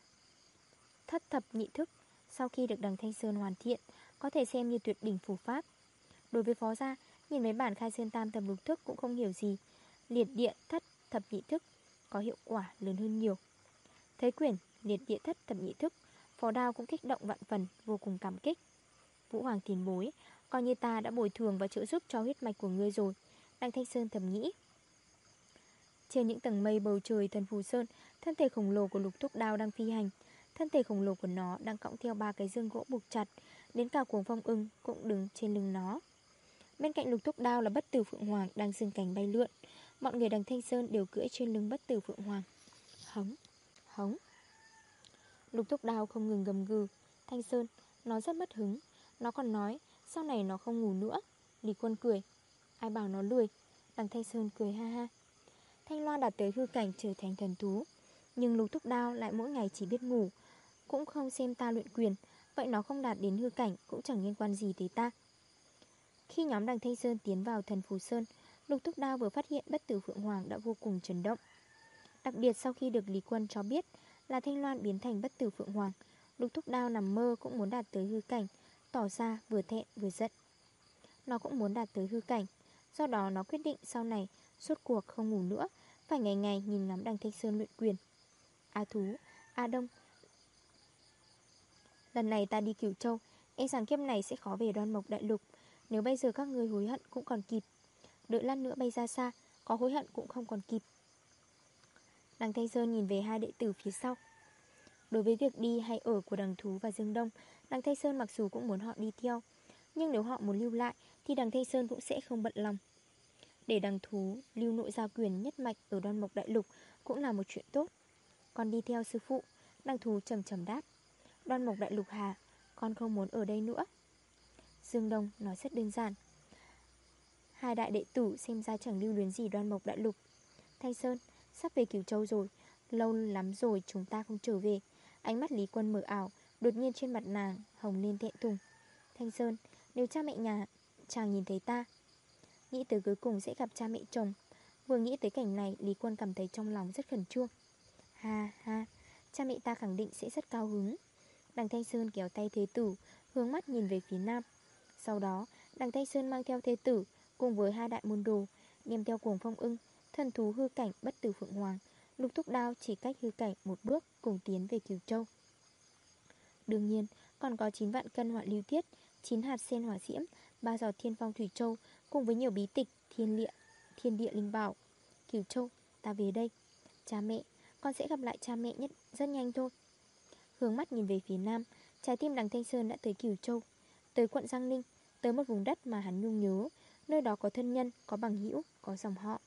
Thất thập nhị thức, Sau khi được đằng Thanh Sơn hoàn thiện, Có thể xem như tuyệt đỉnh phù pháp. Đối với phó gia, Nhìn mấy bản khai sơn tam tầm lục thức cũng không hiểu gì. Liệt địa, thất thập nhị thức Có hiệu quả lớn hơn nhiều. Thấy quyển liệt địa thất thập nhị thức Phó đao cũng kích động vạn phần Vô cùng cảm kích. Vũ Hoàng tiền bối Coi như ta đã bồi thường và trợ giúp cho huyết mạch của ngươi rồi. Đăng Thanh Sơn thầm nghĩ. Trên những tầng mây bầu trời thần phù sơn Thân thể khổng lồ của lục thúc đao đang phi hành. Thân thể khổng lồ của nó đang cõng theo ba cái dương gỗ buộc chặt Đến cả cuồng phong ưng cũng đứng trên lưng nó. Bên cạnh lục thúc đao là bất tử Phượng Hoàng đang dừng cánh bay lượn. Mọi người đằng Thanh Sơn đều cưỡi trên lưng bất tử Phượng Hoàng. Hống, hống. Lục thúc đào không ngừng gầm gừ Thanh Sơn, nó rất mất hứng. Nó còn nói, sau này nó không ngủ nữa. Lý quân cười. Ai bảo nó lười? Đằng Thanh Sơn cười ha ha. Thanh Loan đạt tới hư cảnh trở thành thần thú. Nhưng lục thúc đao lại mỗi ngày chỉ biết ngủ Cũng không xem ta luyện quyền. Vậy nó không đạt đến hư cảnh Cũng chẳng liên quan gì tới ta. Khi nhóm đằng Thanh Sơn tiến vào thần Phù Sơn Lục thúc đao vừa phát hiện bất tử Phượng Hoàng đã vô cùng chấn động. Đặc biệt sau khi được Lý Quân cho biết là Thanh Loan biến thành bất tử Phượng Hoàng. Lục thúc đao nằm mơ cũng muốn đạt tới hư cảnh Tỏ ra vừa thẹn vừa giận. Nó cũng muốn đạt tới hư cảnh Do đó nó quyết định sau này Suốt cuộc không ngủ nữa Phải ngày ngày nhìn ngắm đằng Thanh Sơn luyện quyền. A Thú, A Đông Lần này ta đi Cửu Châu e rằng kiếp này sẽ khó về đoan mộc đại lục. Nếu bây giờ các người hối hận cũng còn kịp Đợi lăn nữa bay ra xa Có hối hận cũng không còn kịp. Đằng Thanh Sơn nhìn về hai đệ tử phía sau. Đối với việc đi hay ở của đằng Thú và Dương Đông, Đằng Thanh Sơn mặc dù cũng muốn họ đi theo, Nhưng nếu họ muốn lưu lại Thì đằng Thanh Sơn cũng sẽ không bận lòng. Để đằng Thú lưu nội gia quyền nhất mạch Ở đoan mộc đại lục Cũng là một chuyện tốt. Con đi theo sư phụ, Đằng Thú trầm trầm đáp, Đoan mộc đại lục hà, Con không muốn ở đây nữa. Dương Đông nói rất đơn giản, Hai đại đệ tử xem ra chẳng lưu luyến gì đoan mộc đại lục. Thanh Sơn Sắp về Cửu Châu rồi. Lâu lắm rồi chúng ta không trở về. Ánh mắt Lý Quân mở ảo, Đột nhiên trên mặt nàng hồng lên thẹn thùng. Thanh Sơn, Nếu cha mẹ nhà, chàng nhìn thấy ta, Nghĩ tới cuối cùng sẽ gặp cha mẹ chồng. Vừa nghĩ tới cảnh này, Lý Quân cảm thấy trong lòng rất khẩn trương. Ha ha, Cha mẹ ta khẳng định sẽ rất cao hứng. Đằng Thanh Sơn kéo tay thế tử, Hướng mắt nhìn về phía nam. Sau đó, đằng Thanh Sơn mang theo thế tử Cùng với hai đại môn đồ, Đem theo cuồng phong ưng Thần thú hư cảnh bất tử Phượng Hoàng Lục thúc đao chỉ cách hư cảnh một bước Cùng tiến về Kiều Châu. Đương nhiên còn có 9 vạn cân hỏa lưu tiết 9 hạt sen hỏa diễm 3 giọt thiên phong thủy châu Cùng với nhiều bí tịch thiên địa, thiên địa linh bảo. Kiều Châu, ta về đây. Cha mẹ, con sẽ gặp lại cha mẹ nhất rất nhanh thôi. Hướng mắt nhìn về phía nam Trái tim đằng Thanh Sơn đã tới Kiều Châu. Tới quận Giang Ninh Tới một vùng đất mà hắn nhung nhớ Nơi đó có thân nhân, có bằng hữu, có dòng họ.